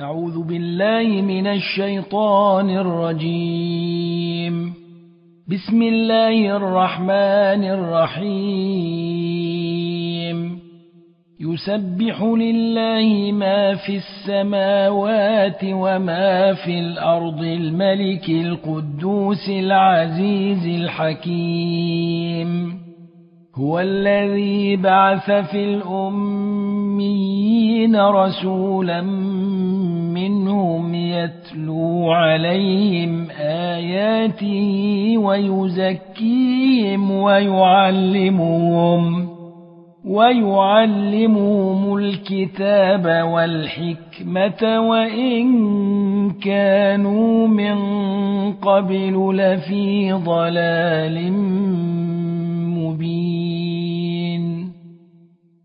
أعوذ بالله من الشيطان الرجيم. بسم الله الرحمن الرحيم. يسبح لله ما في السماوات وما في الأرض الملك القدوس العزيز الحكيم. هو الذي بعث في الأميين رسولا منهم يتلو عليهم آياته ويزكيهم ويعلمهم ويعلمهم الكتاب والحكمة وإن كانوا من قبل لفي ضلال مبين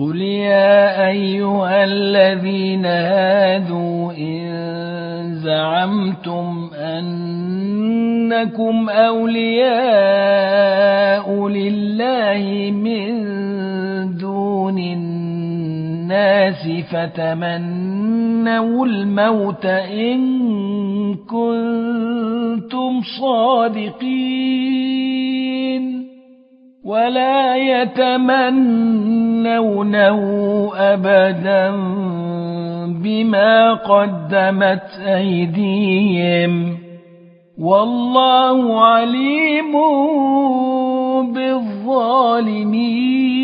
قل يا أيها الذين هادوا إن زعمتم أنكم أولياء لله من دون الناس فتمنوا الموت إن كنتم صادقين ولا يتمنونه أبدا بما قدمت أيديهم. والله عليم بالظالمين.